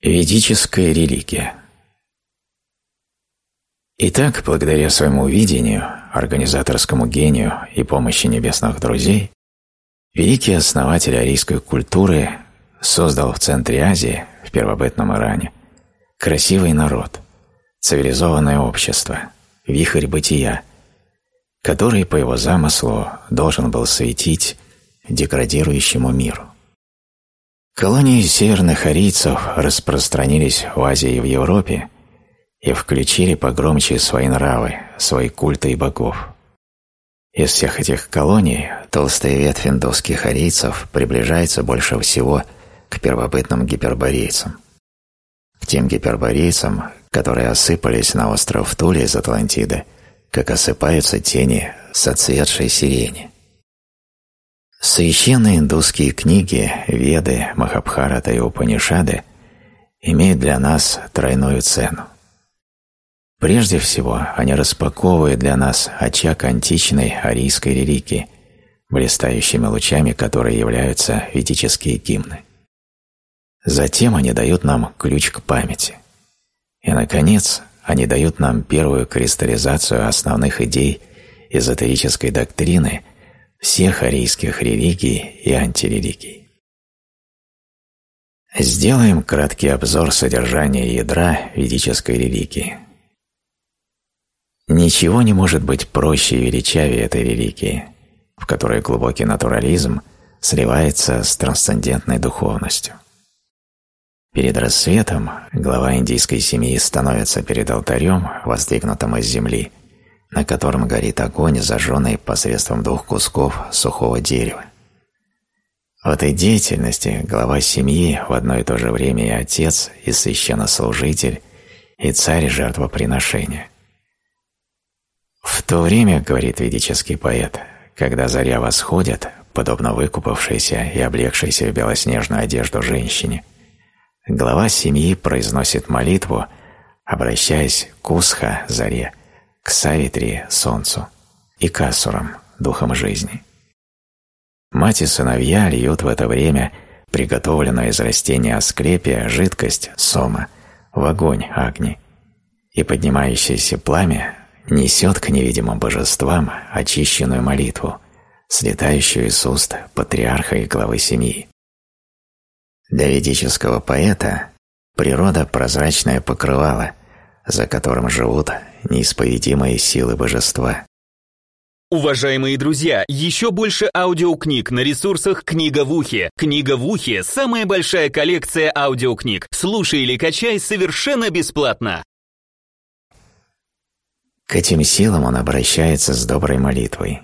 Ведическая религия Итак, благодаря своему видению, организаторскому гению и помощи небесных друзей, великий основатель арийской культуры создал в центре Азии, в первобытном Иране, красивый народ, цивилизованное общество, вихрь бытия, который, по его замыслу, должен был светить деградирующему миру. Колонии северных арийцев распространились в Азии и в Европе и включили погромче свои нравы, свои культы и богов. Из всех этих колоний толстая ветвь индусских арийцев приближается больше всего к первобытным гиперборейцам. К тем гиперборейцам, которые осыпались на остров Туле из Атлантиды, как осыпаются тени с сирени. Священные индусские книги, Веды, Махабхарата и Упанишады имеют для нас тройную цену. Прежде всего, они распаковывают для нас очаг античной арийской религии, блистающими лучами которой являются ведические гимны. Затем они дают нам ключ к памяти. И, наконец, они дают нам первую кристаллизацию основных идей эзотерической доктрины – всех арийских религий и антирелигий. Сделаем краткий обзор содержания ядра ведической религии. Ничего не может быть проще и величавее этой религии, в которой глубокий натурализм сливается с трансцендентной духовностью. Перед рассветом глава индийской семьи становится перед алтарем, воздвигнутым из земли, на котором горит огонь, зажженный посредством двух кусков сухого дерева. В этой деятельности глава семьи в одно и то же время и отец, и священнослужитель, и царь жертвоприношения. В то время, говорит ведический поэт, когда заря восходит, подобно выкупавшейся и облегшейся в белоснежную одежду женщине, глава семьи произносит молитву, обращаясь к Усха, заре, к Савитри – Солнцу, и к Асурам – духам жизни. Мать и сыновья льют в это время приготовленную из растения асклепия жидкость сома в огонь Агни, и поднимающееся пламя несет к невидимым божествам очищенную молитву, слетающую из уст патриарха и главы семьи. Для ведического поэта природа – прозрачное покрывало, за которым живут неисповедимые силы божества. Уважаемые друзья, еще больше аудиокниг на ресурсах «Книга в ухе». «Книга в ухе» — самая большая коллекция аудиокниг. Слушай или качай совершенно бесплатно. К этим силам он обращается с доброй молитвой.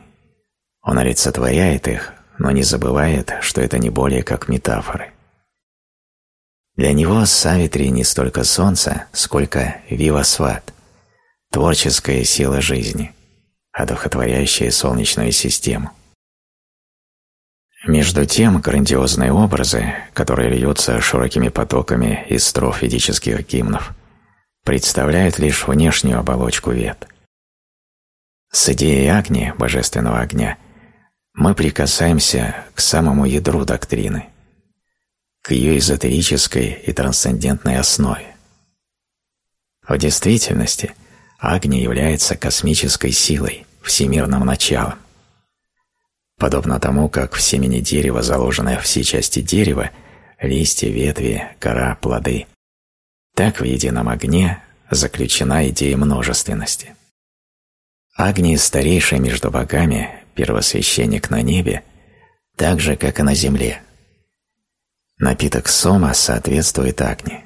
Он олицетворяет их, но не забывает, что это не более как метафоры. Для него Савитри не столько солнце, сколько Вивасват, творческая сила жизни, одухотворяющая Солнечную систему. Между тем, грандиозные образы, которые льются широкими потоками из строф ведических гимнов, представляют лишь внешнюю оболочку вет. С идеей Агни, божественного огня, мы прикасаемся к самому ядру доктрины – к ее эзотерической и трансцендентной основе. В действительности Агни является космической силой, всемирным началом. Подобно тому, как в семени дерева заложены все части дерева, листья, ветви, кора, плоды, так в едином огне заключена идея множественности. Агни – старейший между богами, первосвященник на небе, так же, как и на земле – Напиток сома соответствует Агни.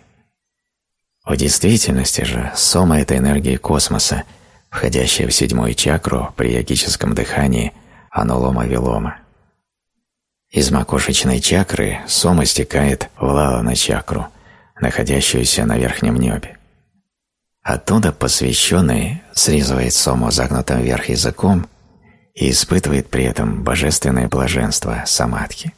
В действительности же сома – это энергия космоса, входящая в седьмую чакру при йогическом дыхании анулома-вилома. Из макушечной чакры сома стекает в лалана-чакру, находящуюся на верхнем небе. Оттуда посвященный срезывает сому загнутым вверх языком и испытывает при этом божественное блаженство самадхи.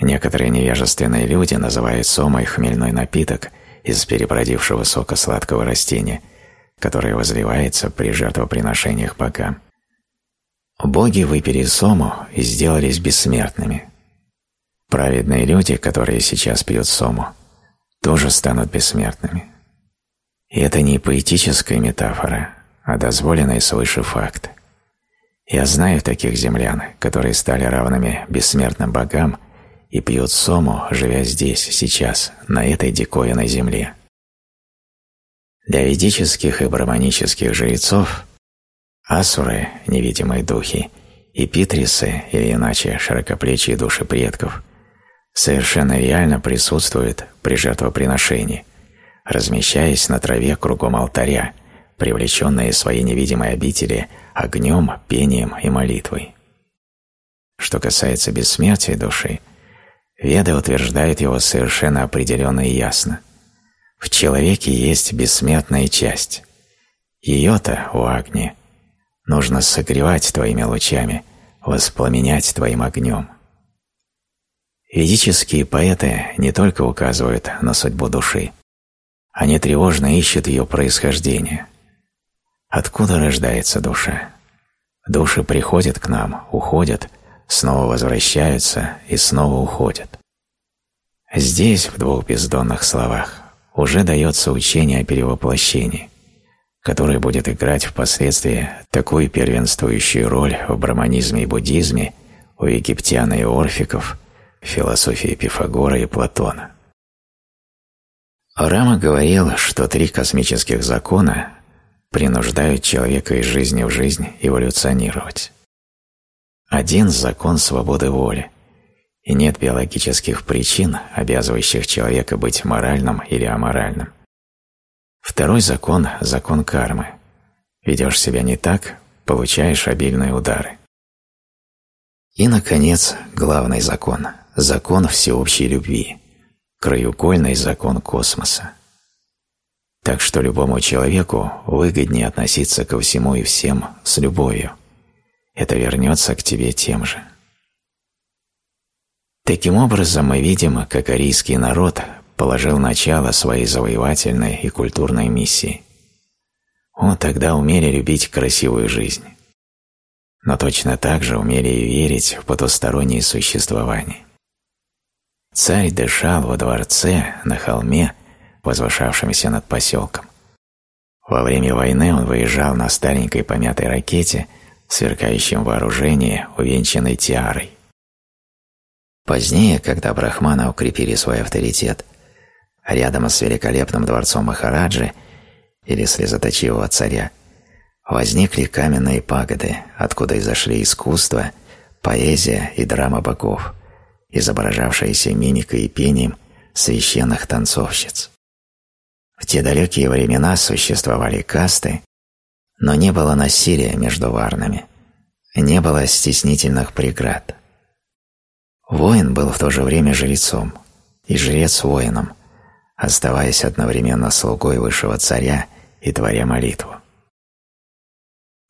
Некоторые невежественные люди называют сомой хмельной напиток из перебродившего сока сладкого растения, которое возливается при жертвоприношениях богам. Боги выпили сому и сделались бессмертными. Праведные люди, которые сейчас пьют сому, тоже станут бессмертными. И это не поэтическая метафора, а дозволенный свыше факт. Я знаю таких землян, которые стали равными бессмертным богам и пьют сому, живя здесь, сейчас, на этой диковинной земле. Для ведических и браманических жрецов асуры, невидимые духи, и питрисы, или иначе широкоплечие души предков, совершенно реально присутствуют при жертвоприношении, размещаясь на траве кругом алтаря, привлеченные своей невидимой обители огнем, пением и молитвой. Что касается бессмертия души, Веды утверждают его совершенно определенно и ясно. В человеке есть бессмертная часть. Ее-то, у Агни, нужно согревать твоими лучами, воспламенять твоим огнем. Ведические поэты не только указывают на судьбу души, они тревожно ищут ее происхождение. Откуда рождается душа? Души приходят к нам, уходят, снова возвращаются и снова уходят. Здесь, в двух бездонных словах, уже дается учение о перевоплощении, которое будет играть впоследствии такую первенствующую роль в браманизме и буддизме у египтян и орфиков, философии Пифагора и Платона. Рама говорил, что три космических закона принуждают человека из жизни в жизнь эволюционировать. Один – закон свободы воли, и нет биологических причин, обязывающих человека быть моральным или аморальным. Второй закон – закон кармы. Ведешь себя не так – получаешь обильные удары. И, наконец, главный закон – закон всеобщей любви, краеугольный закон космоса. Так что любому человеку выгоднее относиться ко всему и всем с любовью. Это вернется к тебе тем же. Таким образом, мы видим, как арийский народ положил начало своей завоевательной и культурной миссии. Он тогда умели любить красивую жизнь. Но точно так же умели и верить в потустороннее существование. Царь дышал во дворце на холме, возвышавшемся над поселком. Во время войны он выезжал на старенькой помятой ракете, сверкающем вооружении, увенчанной тиарой. Позднее, когда брахманы укрепили свой авторитет, рядом с великолепным дворцом Махараджи или слезоточивого царя, возникли каменные пагоды, откуда изошли искусство, поэзия и драма богов, изображавшиеся мимикой и пением священных танцовщиц. В те далекие времена существовали касты, но не было насилия между варнами, не было стеснительных преград. Воин был в то же время жрецом, и жрец воином, оставаясь одновременно слугой высшего царя и творя молитву.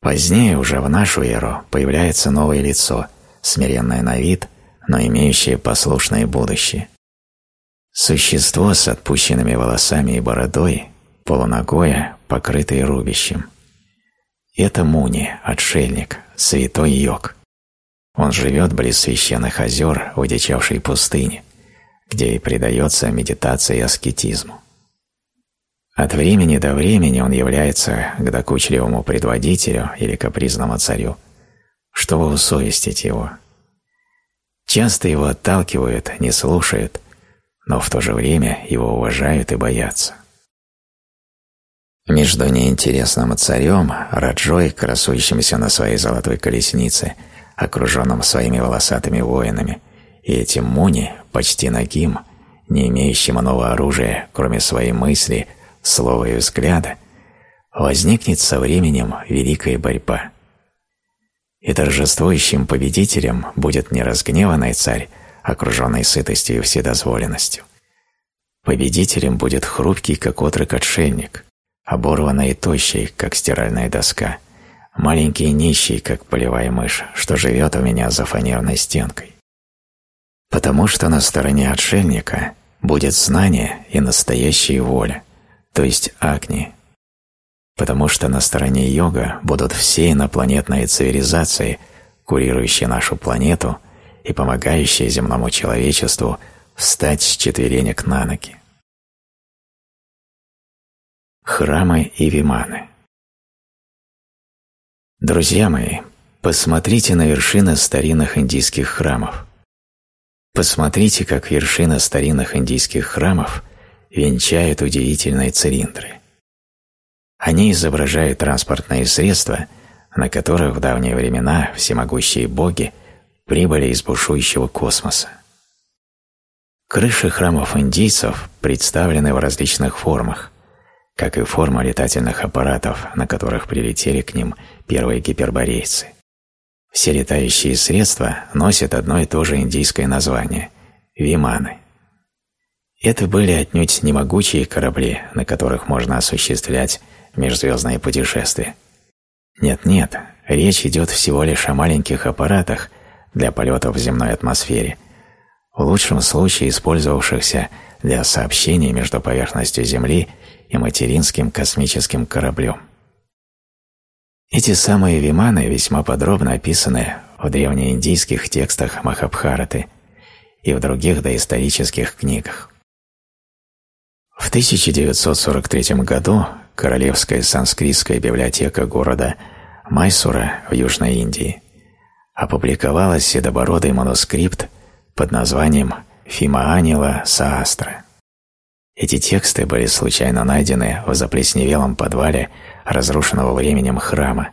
Позднее, уже в нашу эру, появляется новое лицо, смиренное на вид, но имеющее послушное будущее. Существо с отпущенными волосами и бородой, полуногое, покрытое рубищем. Это Муни, отшельник, святой йог. Он живет близ священных озер в одичавшей пустыне, где и предается медитации и аскетизму. От времени до времени он является к докучливому предводителю или капризному царю, чтобы усовестить его. Часто его отталкивают, не слушают, но в то же время его уважают и боятся. Между неинтересным царем, Раджой, красующимся на своей золотой колеснице, окруженным своими волосатыми воинами, и этим Муни, почти нагим, не имеющим иного оружия, кроме своей мысли, слова и взгляда, возникнет со временем великая борьба. И торжествующим победителем будет не разгневанный царь, окруженный сытостью и вседозволенностью. Победителем будет хрупкий, как отрок-отшельник, оборванный и тощий, как стиральная доска, маленький и нищий, как полевая мышь, что живет у меня за фанерной стенкой. Потому что на стороне отшельника будет знание и настоящая воля, то есть агни. Потому что на стороне йога будут все инопланетные цивилизации, курирующие нашу планету – и помогающая земному человечеству встать с четверенек на ноги. Храмы и виманы. Друзья мои, посмотрите на вершины старинных индийских храмов. Посмотрите, как вершины старинных индийских храмов венчают удивительные цилиндры. Они изображают транспортные средства, на которых в давние времена всемогущие боги прибыли из бушующего космоса. Крыши храмов индийцев представлены в различных формах, как и форма летательных аппаратов, на которых прилетели к ним первые гиперборейцы. Все летающие средства носят одно и то же индийское название – виманы. Это были отнюдь не могучие корабли, на которых можно осуществлять межзвездные путешествия. Нет-нет, речь идет всего лишь о маленьких аппаратах для полетов в земной атмосфере, в лучшем случае использовавшихся для сообщений между поверхностью Земли и материнским космическим кораблем. Эти самые виманы весьма подробно описаны в древнеиндийских текстах Махабхараты и в других доисторических книгах. В 1943 году Королевская санскритская библиотека города Майсура в Южной Индии опубликовала седобородый манускрипт под названием «Фимаанила Саастра». Эти тексты были случайно найдены в заплесневелом подвале разрушенного временем храма,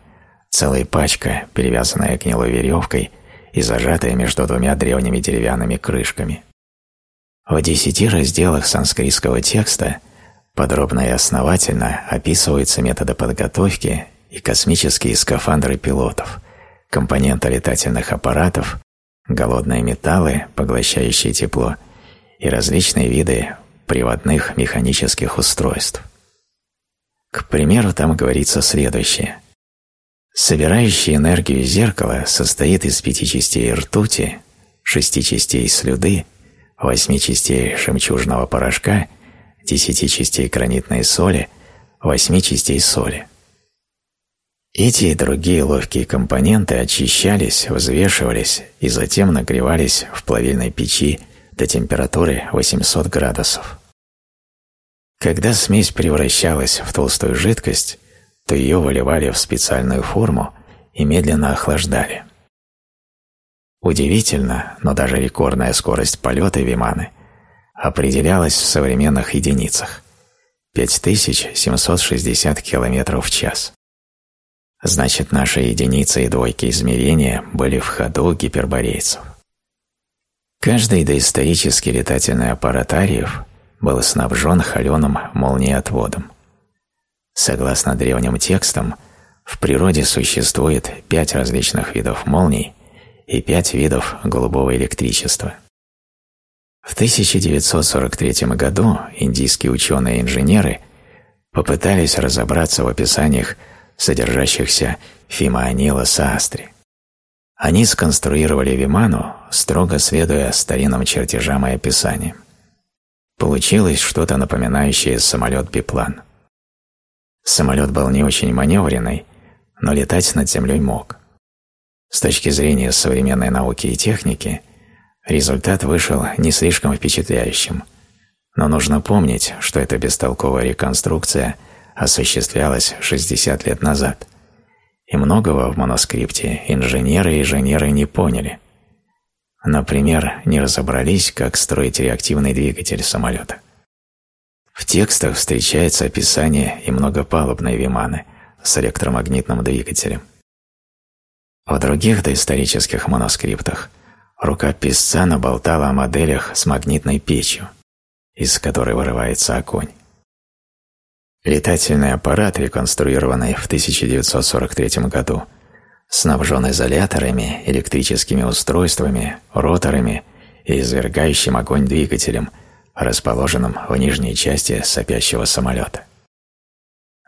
целая пачка, перевязанная гнилой веревкой и зажатая между двумя древними деревянными крышками. В десяти разделах санскритского текста подробно и основательно описываются методы подготовки и космические скафандры пилотов, компоненты летательных аппаратов, голодные металлы, поглощающие тепло, и различные виды приводных механических устройств. К примеру, там говорится следующее. Собирающее энергию зеркало состоит из пяти частей ртути, шести частей слюды, восьми частей жемчужного порошка, десяти частей гранитной соли, восьми частей соли. Эти и другие ловкие компоненты очищались, взвешивались и затем нагревались в плавильной печи до температуры 800 градусов. Когда смесь превращалась в толстую жидкость, то ее выливали в специальную форму и медленно охлаждали. Удивительно, но даже рекордная скорость полета Виманы определялась в современных единицах – 5760 км в час. Значит, наши единицы и двойки измерения были в ходу гиперборейцев. Каждый доисторический летательный аппарат Ариев был снабжен холеным молниеотводом. Согласно древним текстам, в природе существует пять различных видов молний и пять видов голубого электричества. В 1943 году индийские ученые и инженеры попытались разобраться в описаниях, содержащихся в фимаанила саастре. Они сконструировали Виману, строго следуя старинным чертежам и описаниям. Получилось что-то напоминающее самолет-биплан. Самолет был не очень маневренный, но летать над землей мог. С точки зрения современной науки и техники, результат вышел не слишком впечатляющим, но нужно помнить, что эта бестолковая реконструкция осуществлялась 60 лет назад, и многого в манускрипте инженеры и инженеры не поняли – Например, не разобрались, как строить реактивный двигатель самолета. В текстах встречается описание и многопалубной виманы с электромагнитным двигателем. В других доисторических манускриптах рука писца наболтала о моделях с магнитной печью, из которой вырывается огонь. Летательный аппарат, реконструированный в 1943 году, снабжен изоляторами, электрическими устройствами, роторами и извергающим огонь двигателем, расположенным в нижней части сопящего самолета.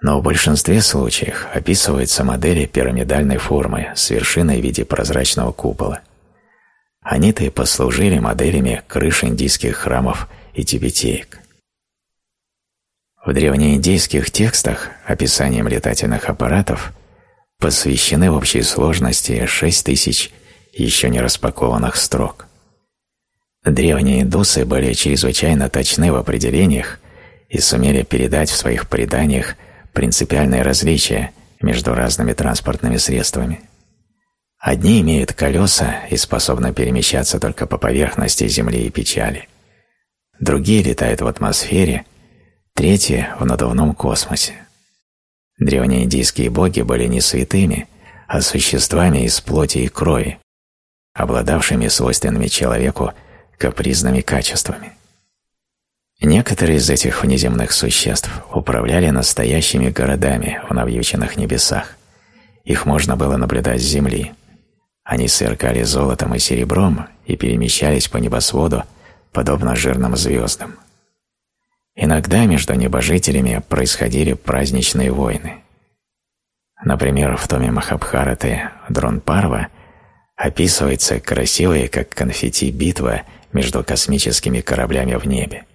Но в большинстве случаев описываются модели пирамидальной формы с вершиной в виде прозрачного купола. Они-то и послужили моделями крыш индийских храмов и тибетеек. В древнеиндийских текстах описанием летательных аппаратов посвящены в общей сложности шесть тысяч еще не распакованных строк. Древние индусы были чрезвычайно точны в определениях и сумели передать в своих преданиях принципиальные различия между разными транспортными средствами. Одни имеют колеса и способны перемещаться только по поверхности Земли и печали. Другие летают в атмосфере, третьи – в надувном космосе. Древние индийские боги были не святыми, а существами из плоти и крови, обладавшими свойственными человеку капризными качествами. Некоторые из этих внеземных существ управляли настоящими городами в навьюченных небесах. Их можно было наблюдать с земли. Они сверкали золотом и серебром и перемещались по небосводу, подобно жирным звездам. Иногда между небожителями происходили праздничные войны. Например, в томе Махабхараты Дронпарва описывается красивая, как конфетти, битва между космическими кораблями в небе.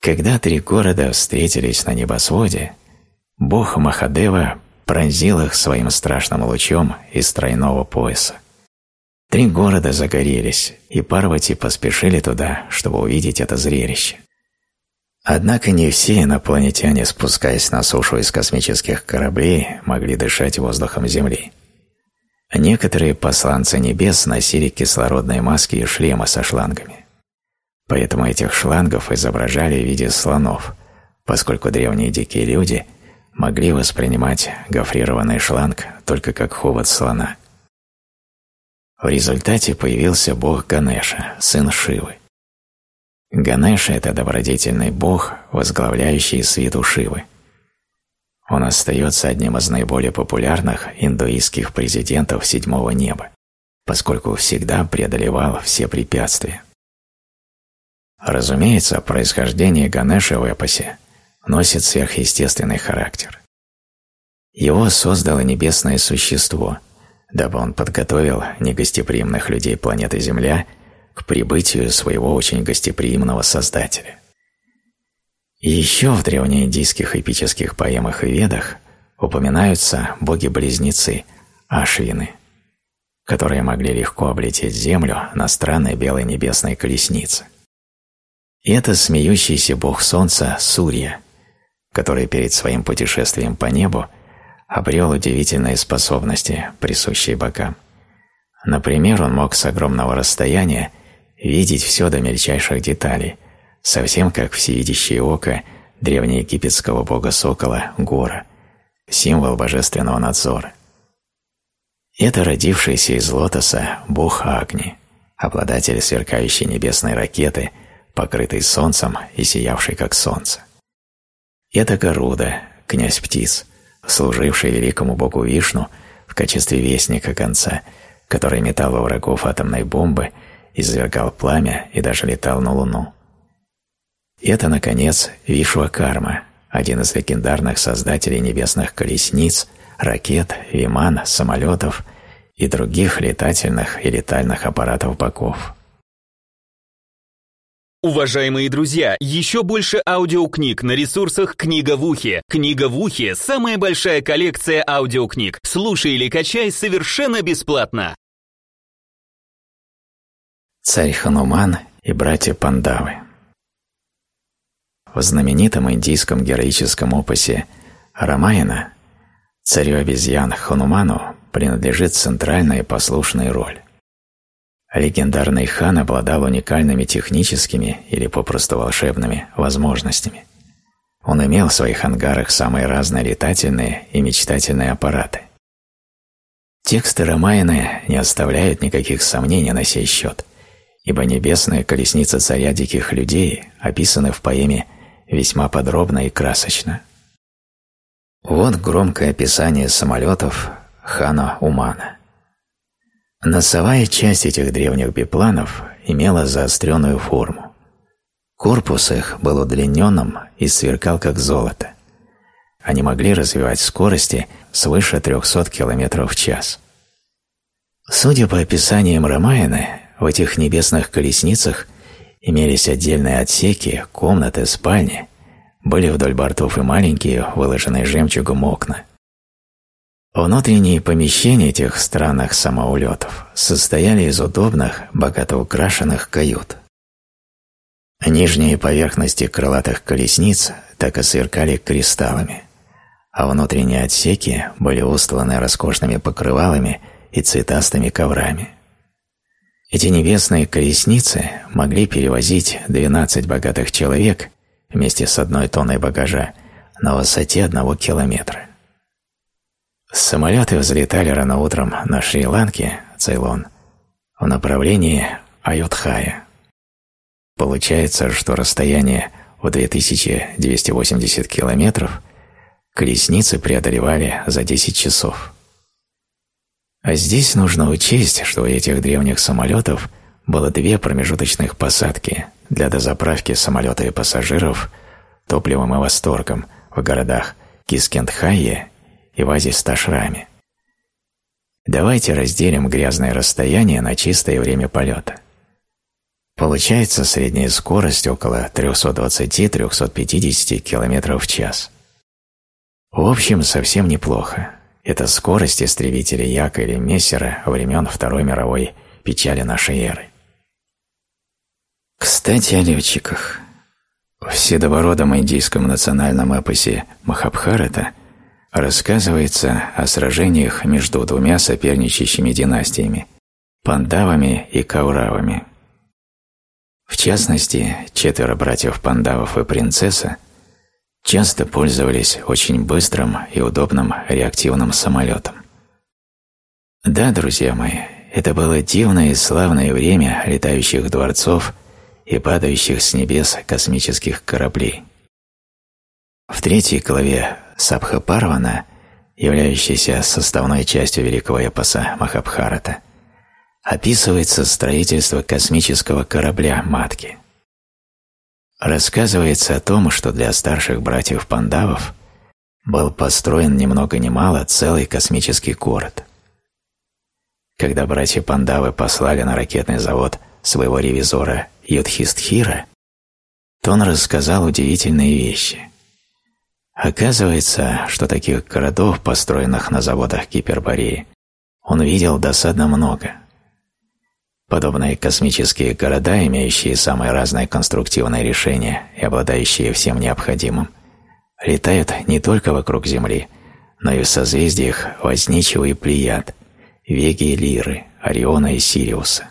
Когда три города встретились на небосводе, бог Махадева пронзил их своим страшным лучом из тройного пояса. Три города загорелись, и Парвати поспешили туда, чтобы увидеть это зрелище. Однако не все инопланетяне, спускаясь на сушу из космических кораблей, могли дышать воздухом Земли. Некоторые посланцы небес носили кислородные маски и шлемы со шлангами. Поэтому этих шлангов изображали в виде слонов, поскольку древние дикие люди могли воспринимать гофрированный шланг только как хобот слона. В результате появился бог Ганеша, сын Шивы. Ганеша – это добродетельный бог, возглавляющий свиту Шивы. Он остается одним из наиболее популярных индуистских президентов седьмого неба, поскольку всегда преодолевал все препятствия. Разумеется, происхождение Ганеши в эпосе носит сверхъестественный характер. Его создало небесное существо, дабы он подготовил негостеприимных людей планеты Земля прибытию своего очень гостеприимного Создателя. И еще в древнеиндийских эпических поэмах и ведах упоминаются боги-близнецы Ашвины, которые могли легко облететь Землю на странной белой небесной колеснице. И это смеющийся бог солнца Сурья, который перед своим путешествием по небу обрел удивительные способности, присущие богам. Например, он мог с огромного расстояния видеть все до мельчайших деталей, совсем как всевидящее око древнеегипетского бога-сокола Гора, символ божественного надзора. Это родившийся из лотоса бог Агни, обладатель сверкающей небесной ракеты – покрытый солнцем и сиявший как солнце. Это Гаруда, князь птиц, служивший великому богу Вишну в качестве вестника конца, который метал во врагов атомной бомбы, извергал пламя и даже летал на Луну. Это, наконец, Вишвакарма, один из легендарных создателей небесных колесниц, ракет, виман, самолетов и других летательных и летальных аппаратов богов. Уважаемые друзья, еще больше аудиокниг на ресурсах «Книга в ухе». «Книга в ухе» — самая большая коллекция аудиокниг. Слушай или качай совершенно бесплатно. Царь Хануман и братья Пандавы В знаменитом индийском героическом опусе Рамаяна царю обезьян Хануману принадлежит центральная послушная роль. Легендарный хан обладал уникальными техническими или попросту волшебными возможностями. Он имел в своих ангарах самые разные летательные и мечтательные аппараты. Тексты Рамаяны не оставляют никаких сомнений на сей счет, ибо небесная колесница царя диких людей описаны в поэме весьма подробно и красочно. Вот громкое описание самолетов хана Умана. Носовая часть этих древних бипланов имела заостренную форму. Корпус их был удлиненным и сверкал как золото. Они могли развивать скорости свыше 300 км в час. Судя по описаниям Рамаяны, в этих небесных колесницах имелись отдельные отсеки, комнаты, спальни, были вдоль бортов и маленькие, выложенные жемчугом окна. Внутренние помещения этих странных самоулетов состояли из удобных, богато украшенных кают. Нижние поверхности крылатых колесниц так и сверкали кристаллами, а внутренние отсеки были устланы роскошными покрывалами и цветастыми коврами. Эти небесные колесницы могли перевозить 12 богатых человек вместе с одной тонной багажа на высоте одного километра. Самолеты взлетали рано утром на Шри-Ланке, Цейлон, в направлении Аютхая. Получается, что расстояние в 2280 километров колесницы преодолевали за 10 часов. А здесь нужно учесть, что у этих древних самолетов было две промежуточных посадки для дозаправки самолета и пассажиров топливом и восторгом в городах Кишкиндхье и Васиштхашраме. Давайте разделим грязное расстояние на чистое время полета. Получается средняя скорость около 320-350 км в час. В общем, совсем неплохо. Это скорость истребителей Яка или Мессера времен Второй мировой печали нашей эры. Кстати, о летчиках. В седобородом индийском национальном эпосе Махабхарата рассказывается о сражениях между двумя соперничающими династиями – Пандавами и Кауравами. В частности, четверо братьев Пандавов и принцесса – часто пользовались очень быстрым и удобным реактивным самолетом. Да, друзья мои, это было дивное и славное время летающих дворцов и падающих с небес космических кораблей. В третьей главе Сабхапарвана, являющейся составной частью великого эпоса Махабхарата, описывается строительство космического корабля «Матки» рассказывается о том, что для старших братьев Пандавов был построен ни много ни мало целый космический город. Когда братья Пандавы послали на ракетный завод своего ревизора Юдхистхира, то он рассказал удивительные вещи. Оказывается, что таких городов, построенных на заводах Гипербореи, он видел досадно много – Подобные космические города, имеющие самые разные конструктивные решения и обладающие всем необходимым, летают не только вокруг Земли, но и в созвездиях Возничего и Плеяд, Веги и Лиры, Ориона и Сириуса.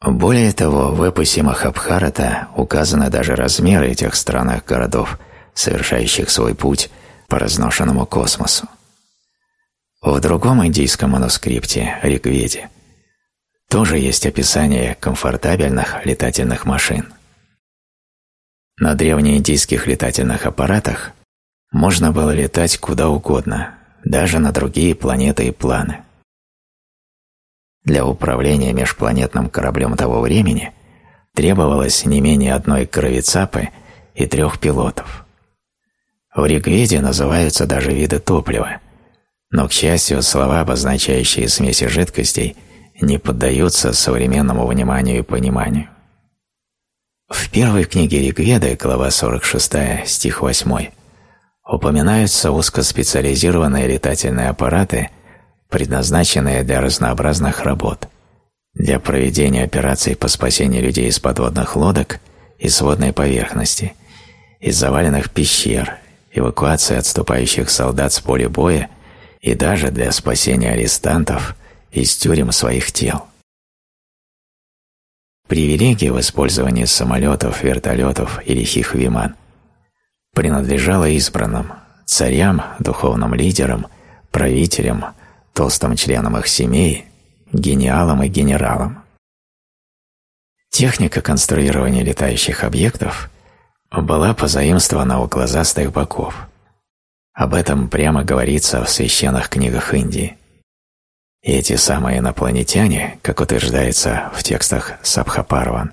Более того, в эпосе Махабхарата указаны даже размеры этих странных городов, совершающих свой путь по разношенному космосу. В другом индийском манускрипте, Ригведе, тоже есть описание комфортабельных летательных машин. На древнеиндийских летательных аппаратах можно было летать куда угодно, даже на другие планеты и планы. Для управления межпланетным кораблем того времени требовалось не менее одной кровицапы и трех пилотов. В Ригведе называются даже виды топлива, но, к счастью, слова, обозначающие смеси жидкостей – не поддаются современному вниманию и пониманию. В первой книге Ригведы, глава 46, стих 8, упоминаются узкоспециализированные летательные аппараты, предназначенные для разнообразных работ, для проведения операций по спасению людей из подводных лодок и сводной поверхности, из заваленных пещер, эвакуации отступающих солдат с поля боя и даже для спасения арестантов – из тюрем своих тел. Привилегия в использовании самолетов, вертолетов и лихих виман принадлежала избранным, царям, духовным лидерам, правителям, толстым членам их семей, гениалам и генералам. Техника конструирования летающих объектов была позаимствована у глазастых боков. Об этом прямо говорится в священных книгах Индии. Эти самые инопланетяне, как утверждается в текстах Сабхапарван,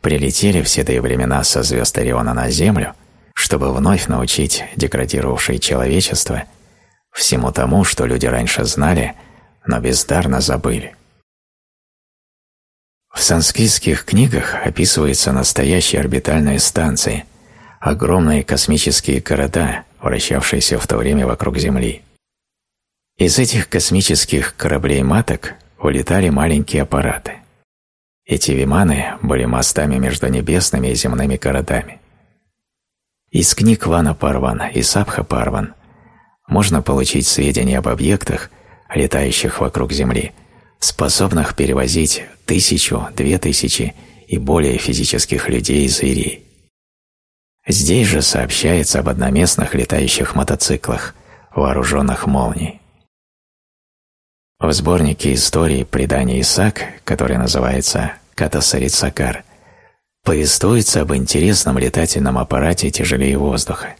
прилетели в седые времена со звезд Ориона на Землю, чтобы вновь научить деградировавшее человечество всему тому, что люди раньше знали, но бездарно забыли. В санскритских книгах описываются настоящие орбитальные станции, огромные космические города, вращавшиеся в то время вокруг Земли. Из этих космических кораблей-маток улетали маленькие аппараты. Эти виманы были мостами между небесными и земными городами. Из книг Вана Парван и Сабха Парван можно получить сведения об объектах, летающих вокруг Земли, способных перевозить тысячу, две тысячи и более физических людей и зверей. Здесь же сообщается об одноместных летающих мотоциклах, вооруженных молнией. В сборнике истории предания Исаак, который называется «Катасарицакар», повествуется об интересном летательном аппарате тяжелее воздуха.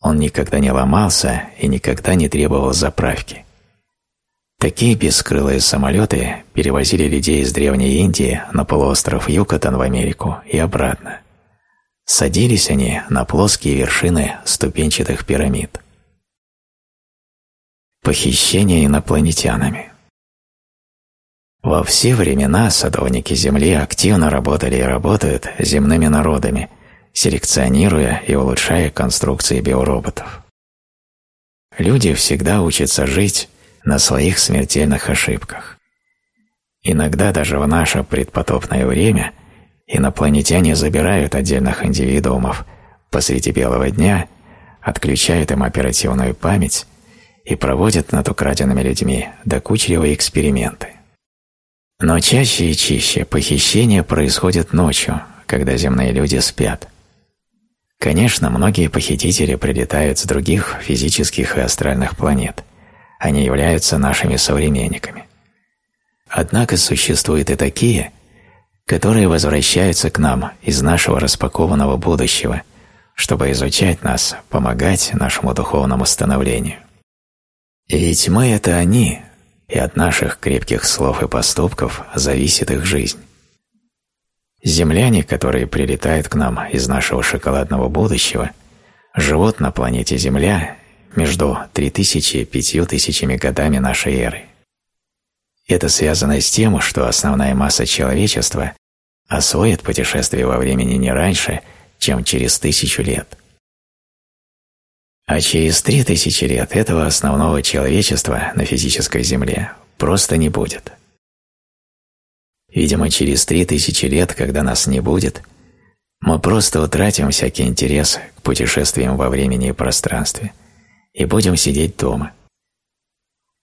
Он никогда не ломался и никогда не требовал заправки. Такие бескрылые самолеты перевозили людей из Древней Индии на полуостров Юкатан в Америку и обратно. Садились они на плоские вершины ступенчатых пирамид. Похищение инопланетянами Во все времена садовники Земли активно работали и работают земными народами, селекционируя и улучшая конструкции биороботов. Люди всегда учатся жить на своих смертельных ошибках. Иногда даже в наше предпотопное время – Инопланетяне забирают отдельных индивидуумов посреди белого дня, отключают им оперативную память и проводят над украденными людьми докучливые эксперименты. Но чаще и чаще похищения происходят ночью, когда земные люди спят. Конечно, многие похитители прилетают с других физических и астральных планет. Они являются нашими современниками. Однако существуют и такие, которые возвращаются к нам из нашего распакованного будущего, чтобы изучать нас, помогать нашему духовному становлению. Ведь мы – это они, и от наших крепких слов и поступков зависит их жизнь. Земляне, которые прилетают к нам из нашего шоколадного будущего, живут на планете Земля между 3000 и 5000 годами нашей эры. Это связано с тем, что основная масса человечества освоит путешествие во времени не раньше, чем через тысячу лет. А через три тысячи лет этого основного человечества на физической Земле просто не будет. Видимо, через три тысячи лет, когда нас не будет, мы просто утратим всякий интерес к путешествиям во времени и пространстве и будем сидеть дома –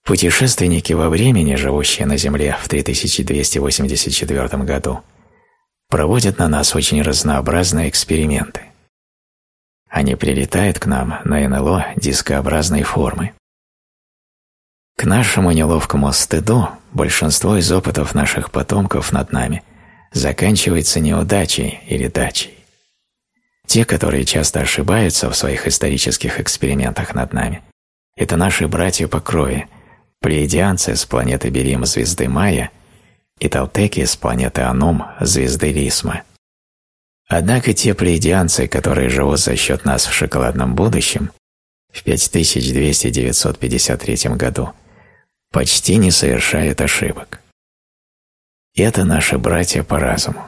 Путешественники во времени, живущие на Земле в 3284 году, проводят на нас очень разнообразные эксперименты. Они прилетают к нам на НЛО дискообразной формы. К нашему неловкому стыду большинство из опытов наших потомков над нами заканчивается неудачей или дачей. Те, которые часто ошибаются в своих исторических экспериментах над нами, это наши братья по крови – плеядианцы с планеты Берим звезды Майя и толтеки с планеты Анум звезды Лисма. Однако те плеядианцы, которые живут за счет нас в шоколадном будущем, в 5200-953 году, почти не совершают ошибок. Это наши братья по разуму.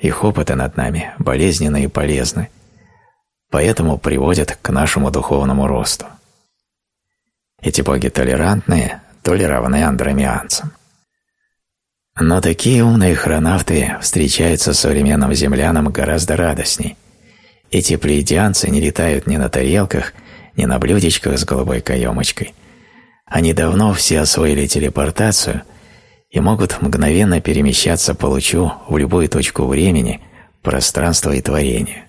Их опыты над нами болезненны и полезны, поэтому приводят к нашему духовному росту. Эти боги толерантные, то ли андромианцам. Но такие умные хронавты встречаются современным землянам гораздо радостней. Эти плеядианцы не летают ни на тарелках, ни на блюдечках с голубой каемочкой. Они давно все освоили телепортацию и могут мгновенно перемещаться по лучу в любую точку времени, пространства и творения.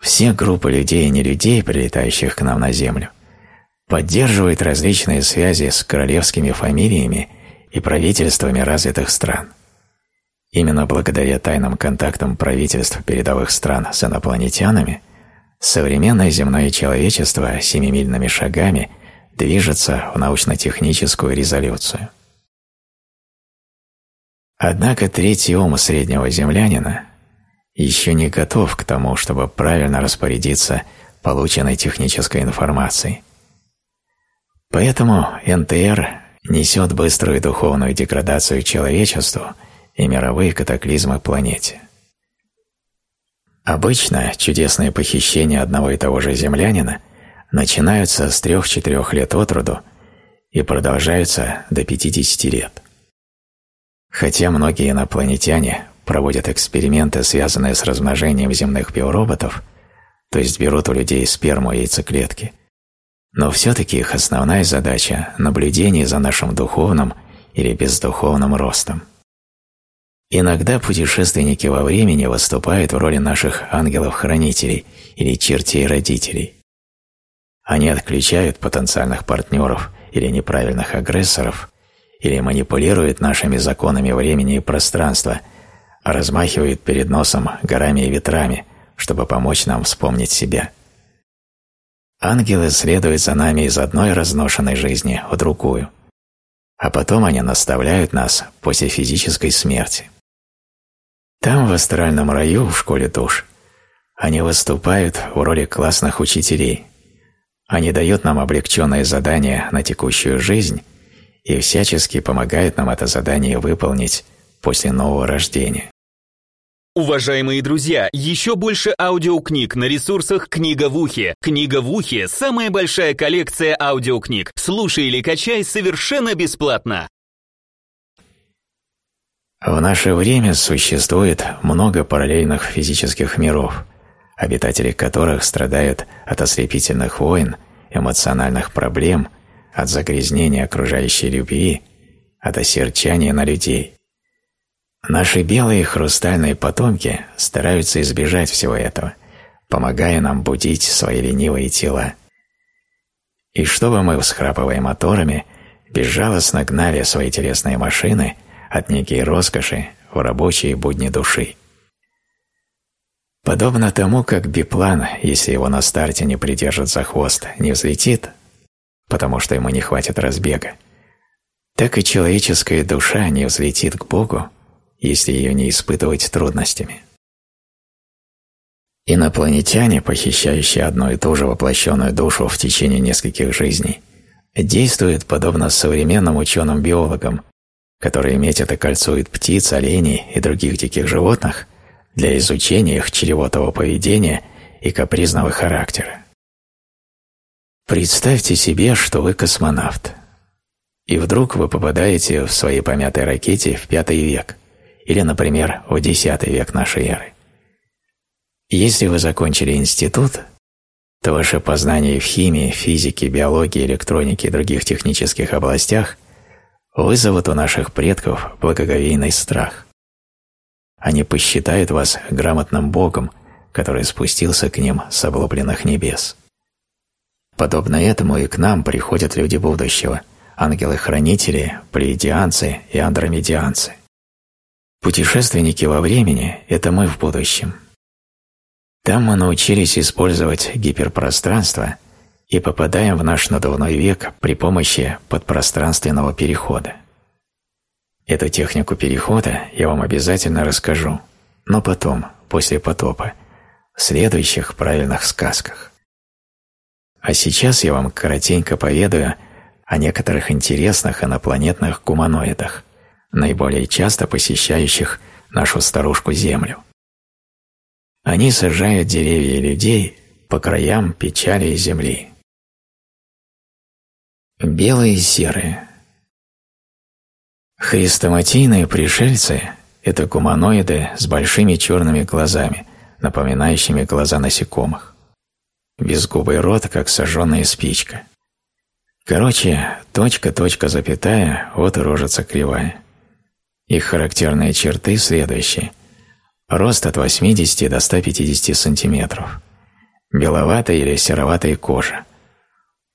Все группы людей и нелюдей, прилетающих к нам на Землю, поддерживает различные связи с королевскими фамилиями и правительствами развитых стран. Именно благодаря тайным контактам правительств передовых стран с инопланетянами современное земное человечество семимильными шагами движется в научно-техническую резолюцию. Однако третий ум среднего землянина еще не готов к тому, чтобы правильно распорядиться полученной технической информацией – Поэтому НТР несет быструю духовную деградацию человечеству и мировые катаклизмы планете. Обычно чудесные похищения одного и того же землянина начинаются с 3-4 лет от роду и продолжаются до 50 лет. Хотя многие инопланетяне проводят эксперименты, связанные с размножением земных биороботов, то есть берут у людей сперму и яйцеклетки, но все-таки их основная задача – наблюдение за нашим духовным или бездуховным ростом. Иногда путешественники во времени выступают в роли наших ангелов-хранителей или чертей-родителей. Они отключают потенциальных партнеров или неправильных агрессоров или манипулируют нашими законами времени и пространства, размахивают перед носом горами и ветрами, чтобы помочь нам вспомнить себя. Ангелы следуют за нами из одной разношенной жизни в другую, а потом они наставляют нас после физической смерти. Там, в астральном раю, в школе душ, они выступают в роли классных учителей. Они дают нам облегченное задание на текущую жизнь и всячески помогают нам это задание выполнить после нового рождения. Уважаемые друзья, еще больше аудиокниг на ресурсах «Книга в ухе». «Книга в ухе» — самая большая коллекция аудиокниг. Слушай или качай совершенно бесплатно. В наше время существует много параллельных физических миров, обитатели которых страдают от ослепительных войн, эмоциональных проблем, от загрязнения окружающей любви, от осерчания на людей. Наши белые хрустальные потомки стараются избежать всего этого, помогая нам будить свои ленивые тела. И чтобы мы, всхрапывая моторами, безжалостно гнали свои телесные машины от некой роскоши в рабочие будни души. Подобно тому, как биплан, если его на старте не придержат за хвост, не взлетит, потому что ему не хватит разбега, так и человеческая душа не взлетит к Богу, если ее не испытывать трудностями. Инопланетяне, похищающие одну и ту же воплощенную душу в течение нескольких жизней, действуют подобно современным ученым-биологам, которые метят и кольцуют птиц, оленей и других диких животных для изучения их чревотого поведения и капризного характера. Представьте себе, что вы космонавт, и вдруг вы попадаете в своей помятой ракете в пятый век, или, например, в X век нашей эры. Если вы закончили институт, то ваше познание в химии, физике, биологии, электронике и других технических областях вызовут у наших предков благоговейный страх. Они посчитают вас грамотным богом, который спустился к ним с облупленных небес. Подобно этому и к нам приходят люди будущего, ангелы-хранители, плеядианцы и андромедианцы. Путешественники во времени – это мы в будущем. Там мы научились использовать гиперпространство и попадаем в наш надувной век при помощи подпространственного перехода. Эту технику перехода я вам обязательно расскажу, но потом, после потопа, в следующих правильных сказках. А сейчас я вам коротенько поведаю о некоторых интересных инопланетных гуманоидах, наиболее часто посещающих нашу старушку Землю. Они сажают деревья и людей по краям печали земли. Белые и серые. Хрестоматийные пришельцы – это гуманоиды с большими черными глазами, напоминающими глаза насекомых. Безгубый рот, как сожженная спичка. Короче, точка, точка, запятая, вот и рожица кривая. Их характерные черты следующие. Рост от 80 до 150 см. Беловатая или сероватая кожа.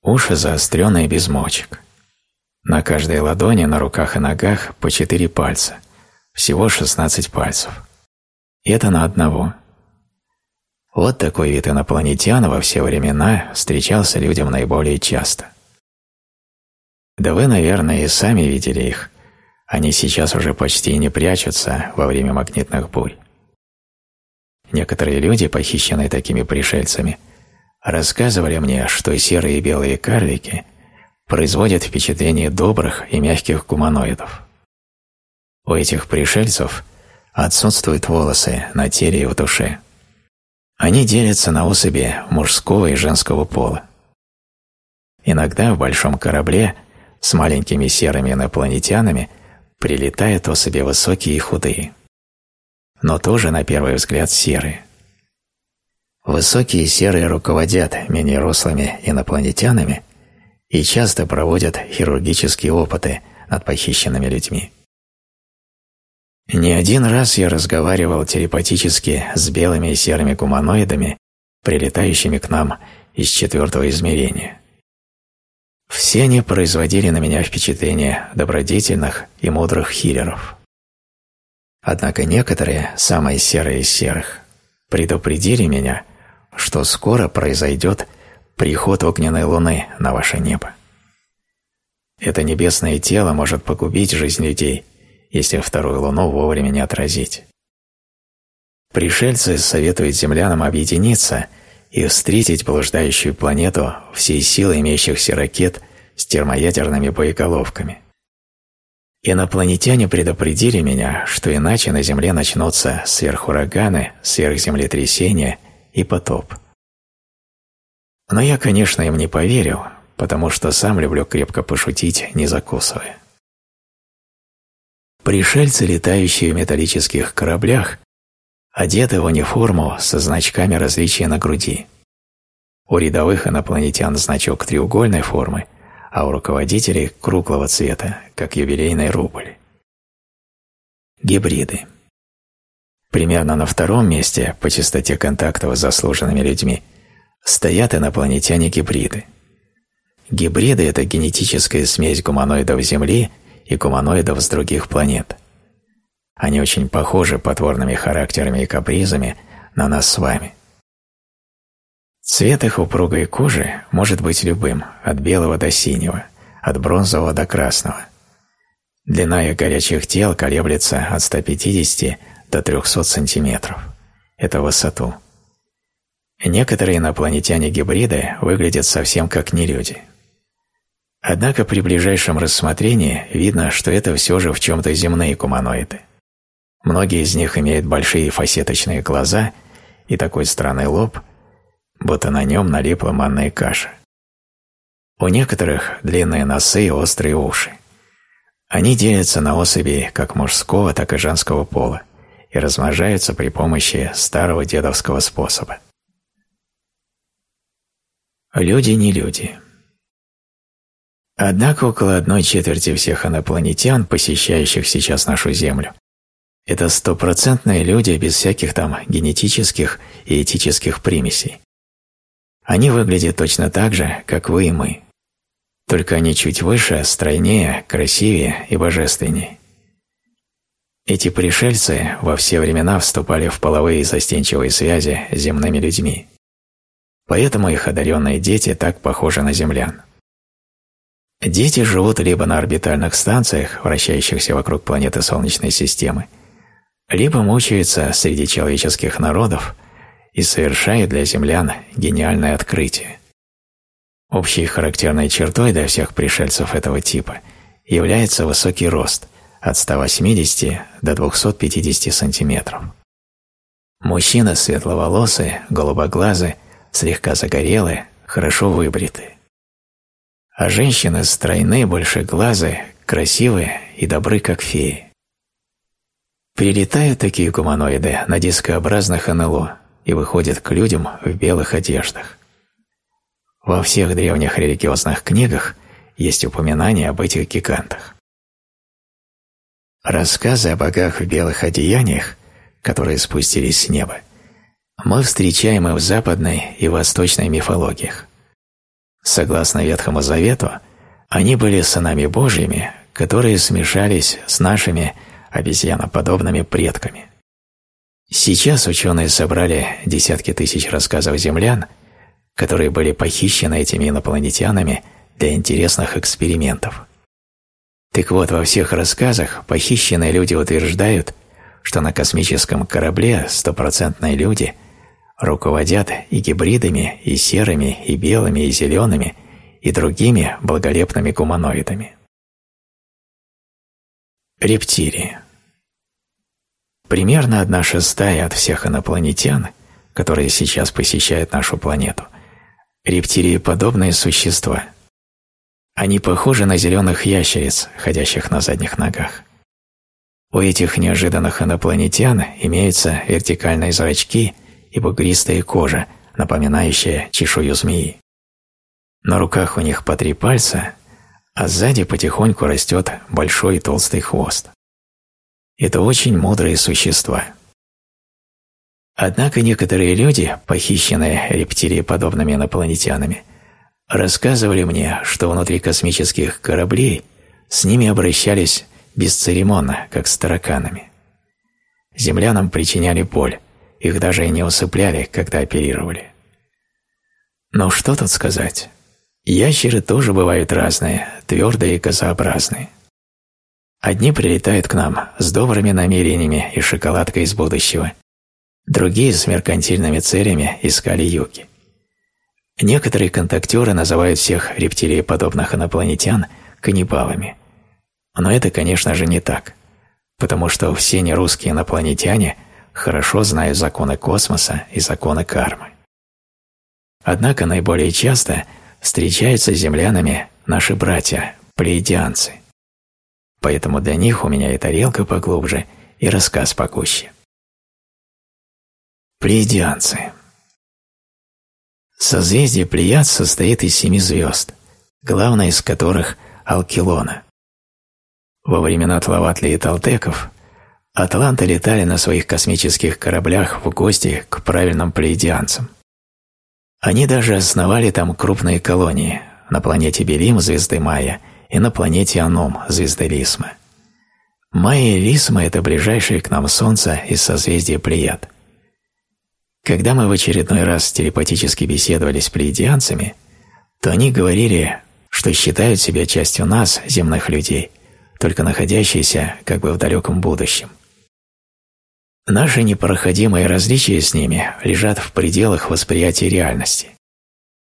Уши заостренные без мочек. На каждой ладони, на руках и ногах по 4 пальца. Всего 16 пальцев. Это на одного. Вот такой вид инопланетян во все времена встречался людям наиболее часто. Да вы, наверное, и сами видели их, они сейчас уже почти не прячутся во время магнитных бурь. Некоторые люди, похищенные такими пришельцами, рассказывали мне, что серые и белые карлики производят впечатление добрых и мягких гуманоидов. У этих пришельцев отсутствуют волосы на теле и в душе. Они делятся на особи мужского и женского пола. Иногда в большом корабле с маленькими серыми инопланетянами – прилетают особи высокие и худые, но тоже на первый взгляд серые. Высокие серые руководят менее рослыми инопланетянами и часто проводят хирургические опыты над похищенными людьми. Не один раз я разговаривал телепатически с белыми и серыми гуманоидами, прилетающими к нам из четвертого измерения. Все они производили на меня впечатление добродетельных и мудрых хиллеров. Однако некоторые, самые серые из серых, предупредили меня, что скоро произойдет приход огненной луны на ваше небо. Это небесное тело может погубить жизнь людей, если вторую луну вовремя не отразить. Пришельцы советуют землянам объединиться и встретить блуждающую планету всей силой имеющихся ракет с термоядерными боеголовками. Инопланетяне предупредили меня, что иначе на Земле начнутся сверхураганы, сверхземлетрясения и потоп. Но я, конечно, им не поверил, потому что сам люблю крепко пошутить, не закусывая. Пришельцы, летающие в металлических кораблях, одеты в униформу со значками различия на груди. У рядовых инопланетян значок треугольной формы, а у руководителей круглого цвета, как юбилейный рубль. Гибриды. Примерно на втором месте по частоте контактов с заслуженными людьми стоят инопланетяне-гибриды. Гибриды – это генетическая смесь гуманоидов Земли и гуманоидов с других планет. Они очень похожи потворными характерами и капризами на нас с вами. Цвет их упругой кожи может быть любым, от белого до синего, от бронзового до красного. Длина их горячих тел колеблется от 150 до 300 сантиметров. Это высоту. Некоторые инопланетяне-гибриды выглядят совсем как не люди. Однако при ближайшем рассмотрении видно, что это все же в чем-то земные гуманоиды. Многие из них имеют большие фасеточные глаза и такой странный лоб, будто на нем налипла манная каша. У некоторых длинные носы и острые уши. Они делятся на особи как мужского, так и женского пола и размножаются при помощи старого дедовского способа. Люди не люди. Однако около одной четверти всех инопланетян, посещающих сейчас нашу Землю, это стопроцентные люди без всяких там генетических и этических примесей. Они выглядят точно так же, как вы и мы. Только они чуть выше, стройнее, красивее и божественнее. Эти пришельцы во все времена вступали в половые застенчивые связи с земными людьми. Поэтому их одаренные дети так похожи на землян. Дети живут либо на орбитальных станциях, вращающихся вокруг планеты Солнечной системы, либо мучаются среди человеческих народов и совершают для землян гениальное открытие. Общей характерной чертой для всех пришельцев этого типа является высокий рост от 180 до 250 сантиметров. Мужчины светловолосые, голубоглазые, слегка загорелые, хорошо выбритые. А женщины стройные, большеглазые, красивые и добры, как феи. Прилетают такие гуманоиды на дискообразных НЛО и выходят к людям в белых одеждах. Во всех древних религиозных книгах есть упоминания об этих гигантах. Рассказы о богах в белых одеяниях, которые спустились с неба, мы встречаем и в западной и восточной мифологиях. Согласно Ветхому Завету, они были сынами Божьими, которые смешались с нашими обезьяноподобными предками. Сейчас ученые собрали десятки тысяч рассказов землян, которые были похищены этими инопланетянами для интересных экспериментов. Так вот, во всех рассказах похищенные люди утверждают, что на космическом корабле стопроцентные люди руководят и гибридами, и серыми, и белыми, и зелеными, и другими благолепными гуманоидами. Рептилии Примерно одна шестая от всех инопланетян, которые сейчас посещают нашу планету, рептилиеподобные существа. Они похожи на зеленых ящериц, ходящих на задних ногах. У этих неожиданных инопланетян имеются вертикальные зрачки и бугристая кожа, напоминающая чешую змеи. На руках у них по три пальца, а сзади потихоньку растет большой толстый хвост. Это очень мудрые существа. Однако некоторые люди, похищенные рептилиеподобными инопланетянами, рассказывали мне, что внутри космических кораблей с ними обращались бесцеремонно, как с тараканами. Землянам причиняли боль, их даже не усыпляли, когда оперировали. Но что тут сказать? Ящеры тоже бывают разные, твердые и козообразные. Одни прилетают к нам с добрыми намерениями и шоколадкой из будущего, другие с меркантильными целями искали юги. Некоторые контактеры называют всех рептилиеподобных инопланетян каннибалами – но это, конечно же, не так, потому что все нерусские инопланетяне хорошо знают законы космоса и законы кармы. Однако наиболее часто встречаются с землянами наши братья, плеядианцы. Поэтому для них у меня и тарелка поглубже, и рассказ погуще. Плеядианцы Созвездие Плеяд состоит из семи звезд, главная из которых – Алкилона. Во времена Тлаватли и Талтеков атланты летали на своих космических кораблях в гости к правильным плеядианцам. Они даже основали там крупные колонии на планете Белим звезды Майя и на планете Аном звезды Лисмы. Майя и Лисма – это ближайшие к нам Солнце из созвездия Плеяд. Когда мы в очередной раз телепатически беседовали с плеядианцами, то они говорили, что считают себя частью нас, земных людей, только находящиеся как бы в далеком будущем. Наши непроходимые различия с ними лежат в пределах восприятия реальности.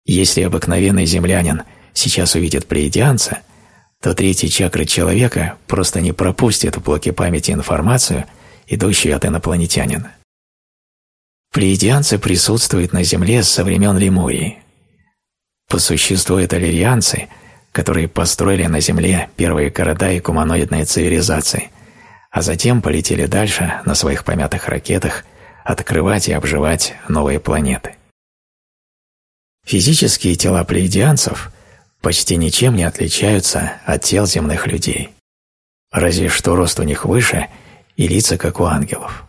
Если обыкновенный землянин сейчас увидит плеядианца, то третья чакра человека просто не пропустит в блоке памяти информацию, идущую от инопланетянина. Плеядианцы присутствуют на Земле со времен Лемурии. По существу это лирианцы – которые построили на Земле первые города и гуманоидные цивилизации, а затем полетели дальше на своих помятых ракетах открывать и обживать новые планеты. Физические тела плеядианцев почти ничем не отличаются от тел земных людей, разве что рост у них выше и лица как у ангелов.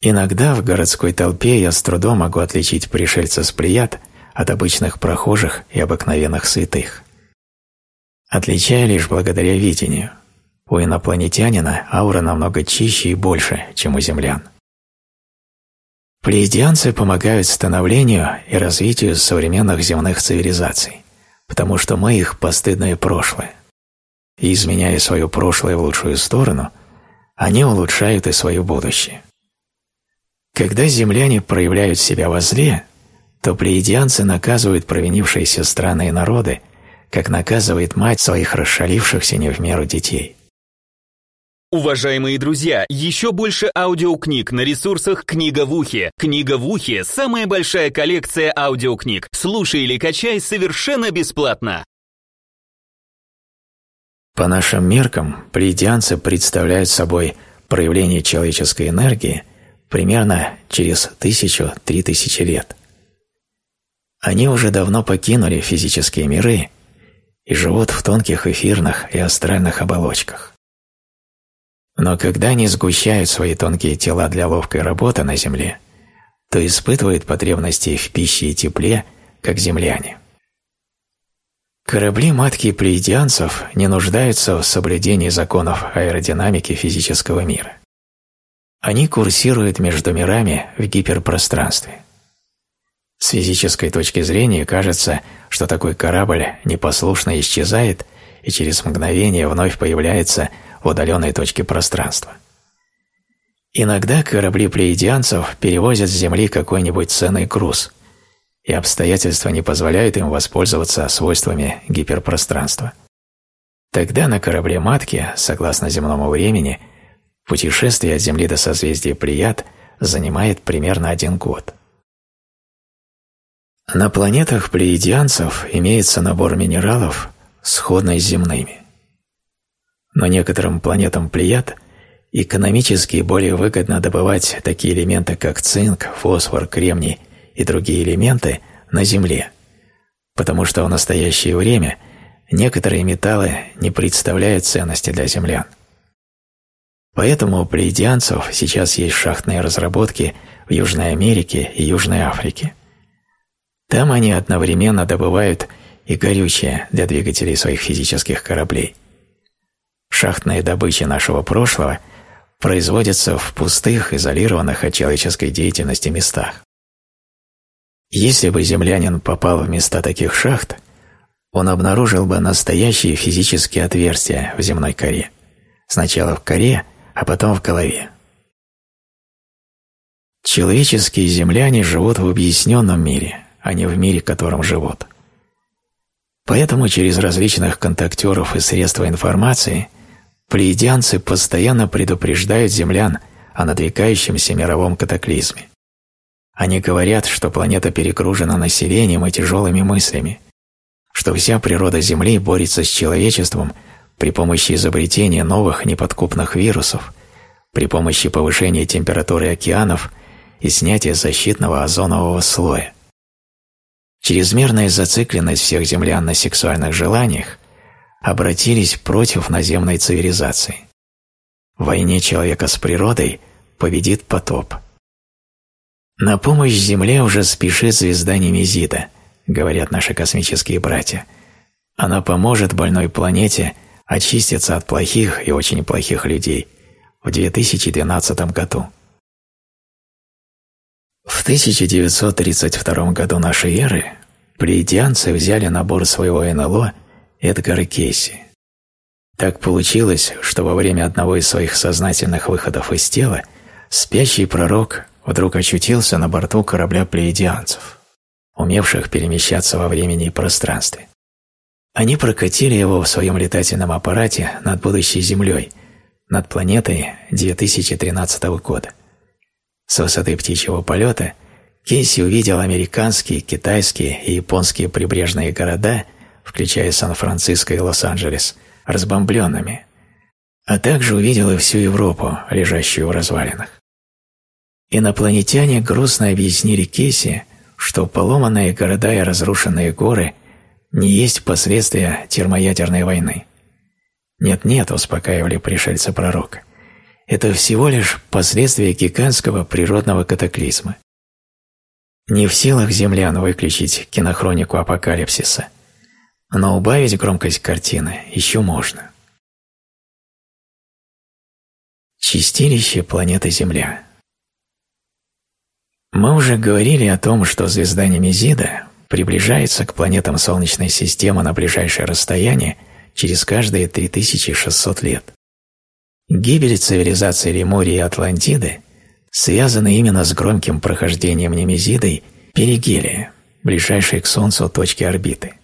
Иногда в городской толпе я с трудом могу отличить пришельца с плеяд от обычных прохожих и обыкновенных святых отличая лишь благодаря видению. У инопланетянина аура намного чище и больше, чем у землян. Плеядианцы помогают становлению и развитию современных земных цивилизаций, потому что мы их постыдное прошлое. И изменяя свое прошлое в лучшую сторону, они улучшают и свое будущее. Когда земляне проявляют себя во зле, то плеядианцы наказывают провинившиеся страны и народы – как наказывает мать своих расшалившихся не в меру детей. Уважаемые друзья, еще больше аудиокниг на ресурсах «Книга в ухе». «Книга в ухе» — самая большая коллекция аудиокниг. Слушай или качай совершенно бесплатно. По нашим меркам, плеядианцы представляют собой проявление человеческой энергии примерно через тысячу-три тысячи лет. Они уже давно покинули физические миры и живут в тонких эфирных и астральных оболочках. Но когда они сгущают свои тонкие тела для ловкой работы на Земле, то испытывают потребности в пище и тепле, как земляне. Корабли матки плеядианцев не нуждаются в соблюдении законов аэродинамики физического мира. Они курсируют между мирами в гиперпространстве. С физической точки зрения кажется, что такой корабль непослушно исчезает и через мгновение вновь появляется в удаленной точке пространства. Иногда корабли плеядианцев перевозят с Земли какой-нибудь ценный груз, и обстоятельства не позволяют им воспользоваться свойствами гиперпространства. Тогда на корабле матки, согласно земному времени, путешествие от Земли до созвездия Плеяд занимает примерно один год. На планетах плеядианцев имеется набор минералов, сходный с земными. Но некоторым планетам Плеяд Экономически более выгодно добывать такие элементы, как цинк, фосфор, кремний и другие элементы на Земле, потому что в настоящее время некоторые металлы не представляют ценности для землян. Поэтому у плеядианцев сейчас есть шахтные разработки в Южной Америке и Южной Африке. Там они одновременно добывают и горючее для двигателей своих физических кораблей. Шахтные добычи нашего прошлого производятся в пустых, изолированных от человеческой деятельности местах. Если бы землянин попал в места таких шахт, он обнаружил бы настоящие физические отверстия в земной коре. Сначала в коре, а потом в голове. Человеческие земляне живут в объясненном мире, а не в мире, в котором живут. Поэтому через различных контактеров и средства информации плеядианцы постоянно предупреждают землян о надвигающемся мировом катаклизме. Они говорят, что планета перегружена населением и тяжелыми мыслями, что вся природа Земли борется с человечеством при помощи изобретения новых неподкупных вирусов, при помощи повышения температуры океанов и снятия защитного озонового слоя. Чрезмерная зацикленность всех землян на сексуальных желаниях обратились против наземной цивилизации. В войне человека с природой победит потоп – на помощь Земле уже спешит звезда Немезида, говорят наши космические братья. Она поможет больной планете очиститься от плохих и очень плохих людей в 2012 году. В 1932 году нашей эры плеядианцы взяли на борт своего НЛО Эдгара Кейси. Так получилось, что во время одного из своих сознательных выходов из тела спящий пророк вдруг очутился на борту корабля плеядианцев, умевших перемещаться во времени и пространстве. Они прокатили его в своем летательном аппарате над будущей Землей, над планетой 2013 года. С высоты птичьего полета Кейси увидел американские, китайские и японские прибрежные города, включая Сан-Франциско и Лос-Анджелес, разбомбленными, а также увидел и всю Европу, лежащую в развалинах. Инопланетяне грустно объяснили Кейси, что поломанные города и разрушенные горы не есть последствия термоядерной войны. Нет-нет, успокаивали пришельцы пророка. Это всего лишь последствия гигантского природного катаклизма. Не в силах землян выключить кинохронику апокалипсиса, но убавить громкость картины еще можно. Чистилище планеты Земля мы уже говорили о том, что звезда Немезида приближается к планетам Солнечной системы на ближайшее расстояние через каждые 3600 лет. Гибель цивилизации Лемурии и Атлантиды связана именно с громким прохождением Немезидой перигелия, ближайшей к Солнцу точки орбиты.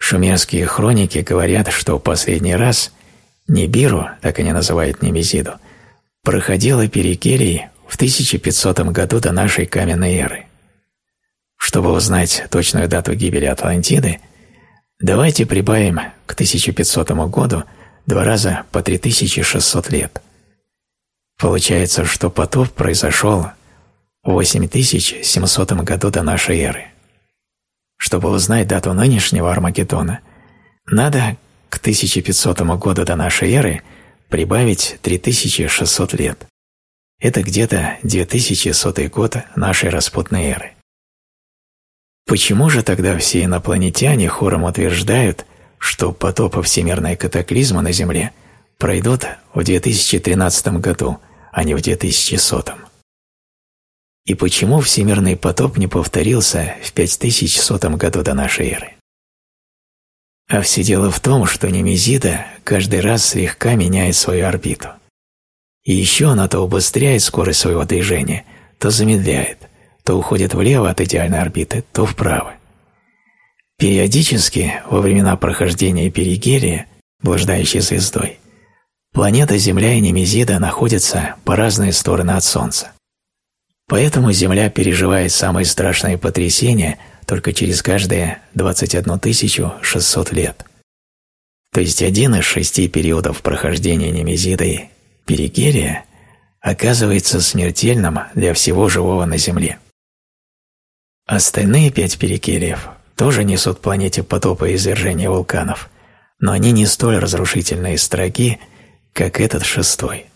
Шумерские хроники говорят, что последний раз Нибиру, так они называют Немезиду, проходила перигелий в 1500 году до нашей каменной эры. Чтобы узнать точную дату гибели Атлантиды, давайте прибавим к 1500 году два раза по 3600 лет. Получается, что потоп произошел в 8700 году до нашей эры. Чтобы узнать дату нынешнего Армагеддона, надо к 1500 году до нашей эры прибавить 3600 лет. Это где-то 2100 год нашей распутной эры. Почему же тогда все инопланетяне хором утверждают, что потопы всемирной катаклизма на Земле пройдут в 2013 году, а не в 2100? И почему всемирный потоп не повторился в 5100 году до нашей эры? А все дело в том, что Немезида каждый раз слегка меняет свою орбиту. И еще она то убыстряет скорость своего движения, то замедляет, то уходит влево от идеальной орбиты, то вправо. Периодически, во времена прохождения перигелия, блуждающей звездой, планета Земля и Немезида находятся по разные стороны от Солнца. Поэтому Земля переживает самые страшные потрясения только через каждые 21 600 лет. То есть один из шести периодов прохождения Немезидой перигелия оказывается смертельным для всего живого на Земле. Остальные пять перикелиев тоже несут планете потопы и извержения вулканов, но они не столь разрушительные и строги, как этот шестой.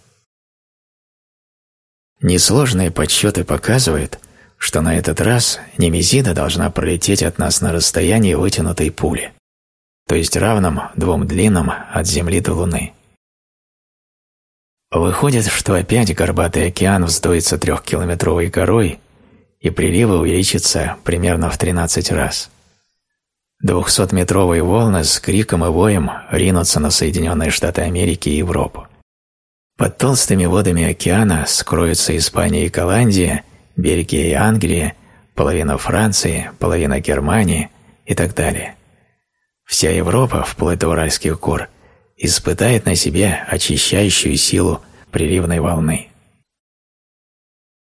Несложные подсчеты показывают, что на этот раз Немезида должна пролететь от нас на расстоянии вытянутой пули, то есть равном двум длинам от Земли до Луны. Выходит, что опять горбатый океан вздуется трехкилометровой горой, и приливы увеличатся примерно в 13 раз. Двухсотметровые волны с криком и воем ринутся на Соединенные Штаты Америки и Европу. Под толстыми водами океана скроются Испания и Голландия, Бельгия и Англия, половина Франции, половина Германии и так далее. Вся Европа, вплоть до Уральских гор, испытает на себе очищающую силу приливной волны.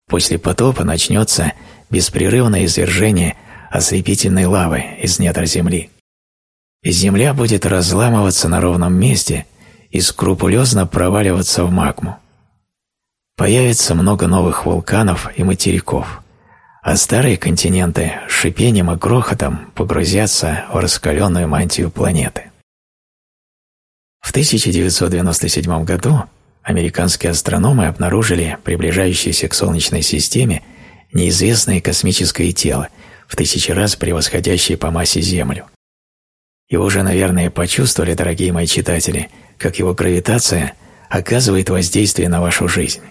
После потопа начнется беспрерывное извержение ослепительной лавы из недр земли. Земля будет разламываться на ровном месте и скрупулезно проваливаться в магму. Появится много новых вулканов и материков, а старые континенты шипением и грохотом погрузятся в раскаленную мантию планеты. В 1997 году американские астрономы обнаружили приближающееся к Солнечной системе неизвестное космическое тело – в тысячи раз превосходящий по массе Землю. И уже, наверное, почувствовали, дорогие мои читатели, как его гравитация оказывает воздействие на вашу жизнь.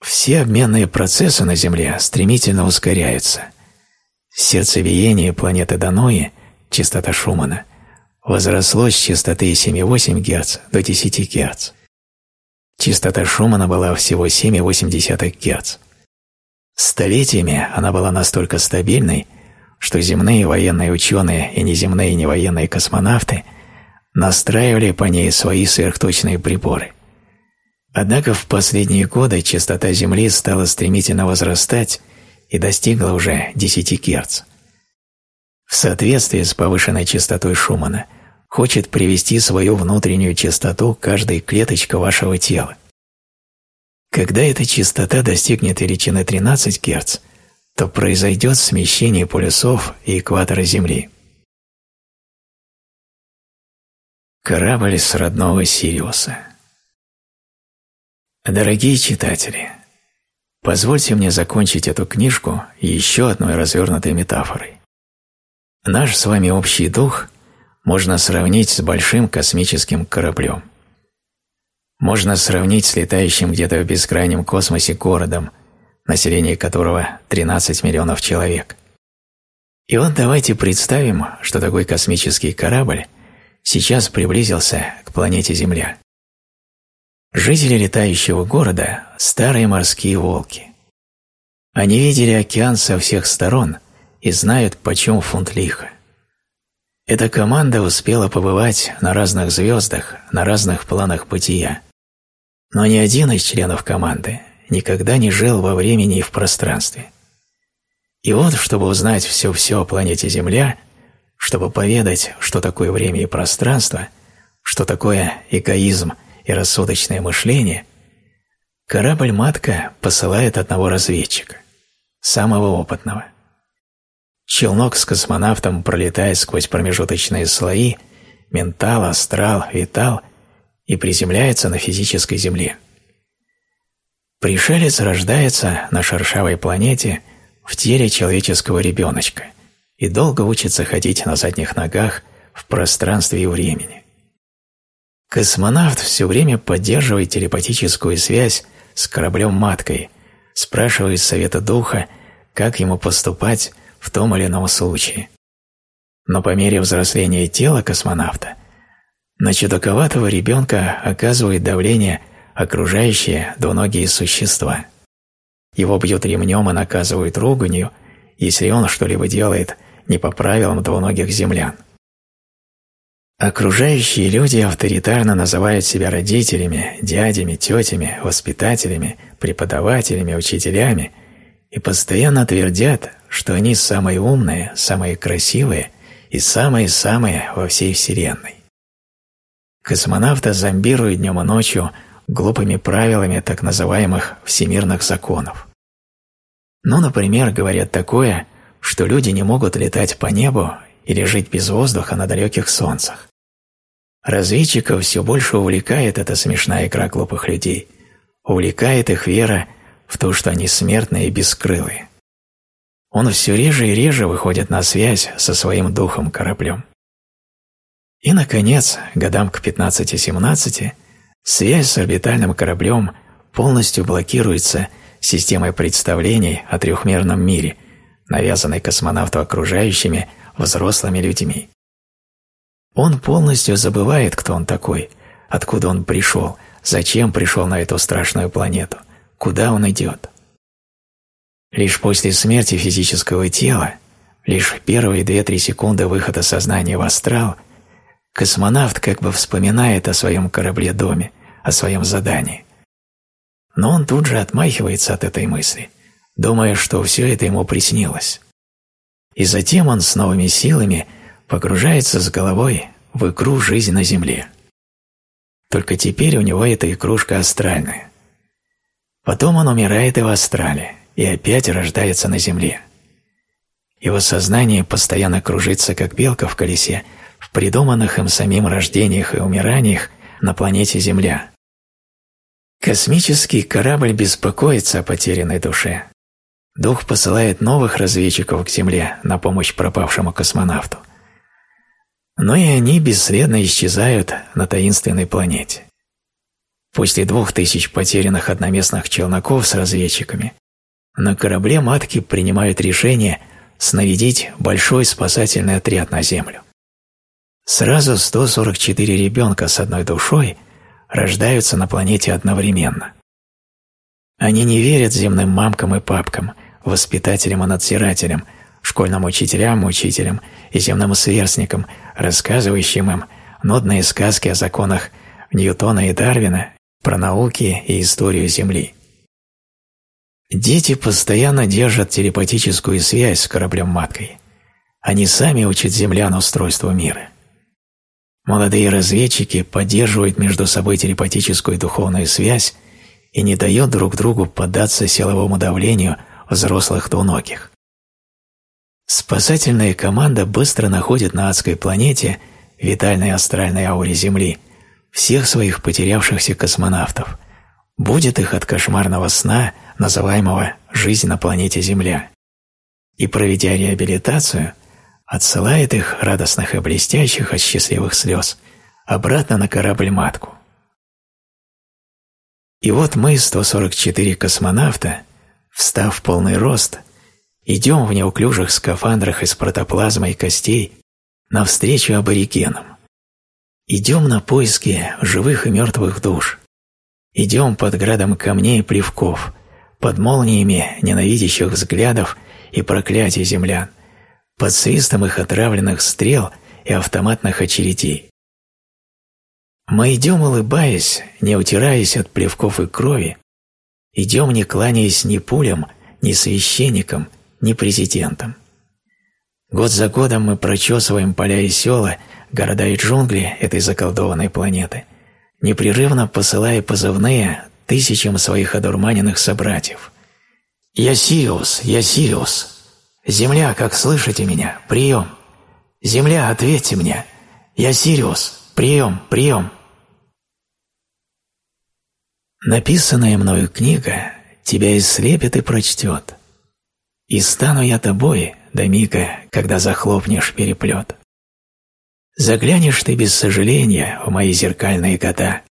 Все обменные процессы на Земле стремительно ускоряются. Сердцебиение планеты Данои, частота Шумана, возросло с частоты 7,8 Гц до 10 Гц. Частота Шумана была всего 7,8 Гц. Столетиями она была настолько стабильной, что земные военные ученые и неземные невоенные космонавты настраивали по ней свои сверхточные приборы. Однако в последние годы частота Земли стала стремительно возрастать и достигла уже 10 Гц. В соответствии с повышенной частотой Шумана хочет привести свою внутреннюю частоту каждой клеточка вашего тела – когда эта частота достигнет величины 13 Гц, то произойдет смещение полюсов и экватора Земли. Корабль с родного Сириуса Дорогие читатели, позвольте мне закончить эту книжку еще одной развернутой метафорой. Наш с вами общий дух можно сравнить с большим космическим кораблем – можно сравнить с летающим где-то в бескрайнем космосе городом, население которого 13 миллионов человек. И вот давайте представим, что такой космический корабль сейчас приблизился к планете Земля. Жители летающего города – старые морские волки. Они видели океан со всех сторон и знают, почем фунт лиха. Эта команда успела побывать на разных звездах, на разных планах бытия. Но ни один из членов команды никогда не жил во времени и в пространстве. И вот, чтобы узнать все-все о планете Земля, чтобы поведать, что такое время и пространство, что такое эгоизм и рассудочное мышление, корабль-матка посылает одного разведчика, самого опытного. Челнок с космонавтом пролетает сквозь промежуточные слои, ментал, астрал, витал и приземляется на физической Земле. Пришелец рождается на шершавой планете в теле человеческого ребеночка и долго учится ходить на задних ногах в пространстве и времени. Космонавт все время поддерживает телепатическую связь с кораблем-маткой, спрашивает совета духа, как ему поступать в том или ином случае. Но по мере взросления тела космонавта – на чудаковатого ребенка оказывает давление окружающие двуногие существа. Его бьют ремнем и наказывают руганью, если он что-либо делает не по правилам двуногих землян. Окружающие люди авторитарно называют себя родителями, дядями, тетями, воспитателями, преподавателями, учителями и постоянно твердят, что они самые умные, самые красивые и самые-самые во всей Вселенной. Космонавта зомбируют днем и ночью глупыми правилами так называемых всемирных законов. Ну, например, говорят такое, что люди не могут летать по небу или жить без воздуха на далеких солнцах. Разведчиков все больше увлекает эта смешная игра глупых людей, увлекает их вера в то, что они смертные и бескрылые. Он все реже и реже выходит на связь со своим духом-кораблем. И, наконец, годам к 15-17 связь с орбитальным кораблем полностью блокируется системой представлений о трехмерном мире, навязанной космонавту окружающими взрослыми людьми. Он полностью забывает, кто он такой, откуда он пришел, зачем пришел на эту страшную планету, куда он идет. Лишь после смерти физического тела, лишь первые 2-3 секунды выхода сознания в астрал, космонавт как бы вспоминает о своем корабле-доме, о своем задании. Но он тут же отмахивается от этой мысли, думая, что все это ему приснилось. И затем он с новыми силами погружается с головой в игру «Жизнь на Земле». Только теперь у него эта игрушка астральная. Потом он умирает и в астрале, и опять рождается на земле. Его сознание постоянно кружится, как белка в колесе, в придуманных им самим рождениях и умираниях на планете Земля. Космический корабль беспокоится о потерянной душе. Дух посылает новых разведчиков к Земле на помощь пропавшему космонавту. Но и они бесследно исчезают на таинственной планете. После двух тысяч потерянных одноместных челноков с разведчиками на корабле матки принимают решение снарядить большой спасательный отряд на Землю. Сразу 144 ребенка с одной душой рождаются на планете одновременно. Они не верят земным мамкам и папкам, воспитателям и надзирателям, школьным учителям, учителям и земным сверстникам, рассказывающим им нудные сказки о законах Ньютона и Дарвина, про науки и историю Земли. Дети постоянно держат телепатическую связь с кораблем-маткой. Они сами учат землян устройству мира. Молодые разведчики поддерживают между собой телепатическую духовную связь и не дают друг другу поддаться силовому давлению взрослых двуногих. Спасательная команда быстро находит на адской планете, витальной астральной ауре Земли, всех своих потерявшихся космонавтов, будет их от кошмарного сна – называемого «жизнь на планете Земля», и, проведя реабилитацию, отсылает их, радостных и блестящих от счастливых слез, обратно на корабль-матку. И вот мы, 144 космонавта, встав в полный рост, идем в неуклюжих скафандрах из протоплазмы и костей навстречу аборигенам. Идем на поиски живых и мертвых душ. Идем под градом камней и плевков, под молниями ненавидящих взглядов и проклятий землян, под свистом их отравленных стрел и автоматных очередей. Мы идем, улыбаясь, не утираясь от плевков и крови, идем, не кланяясь ни пулям, ни священникам, ни президентам. Год за годом мы прочесываем поля и села, города и джунгли этой заколдованной планеты, непрерывно посылая позывные тысячам своих одурманенных собратьев. «Я Сириус, я Сириус! Земля, как слышите меня? Прием! Земля, ответьте мне! Я Сириус! Прием, прием!» Написанная мною книга тебя ислепит и прочтет. И стану я тобой до мига, когда захлопнешь переплет. Заглянешь ты без сожаления в мои зеркальные года,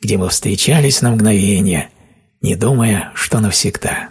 где мы встречались на мгновение, не думая, что навсегда.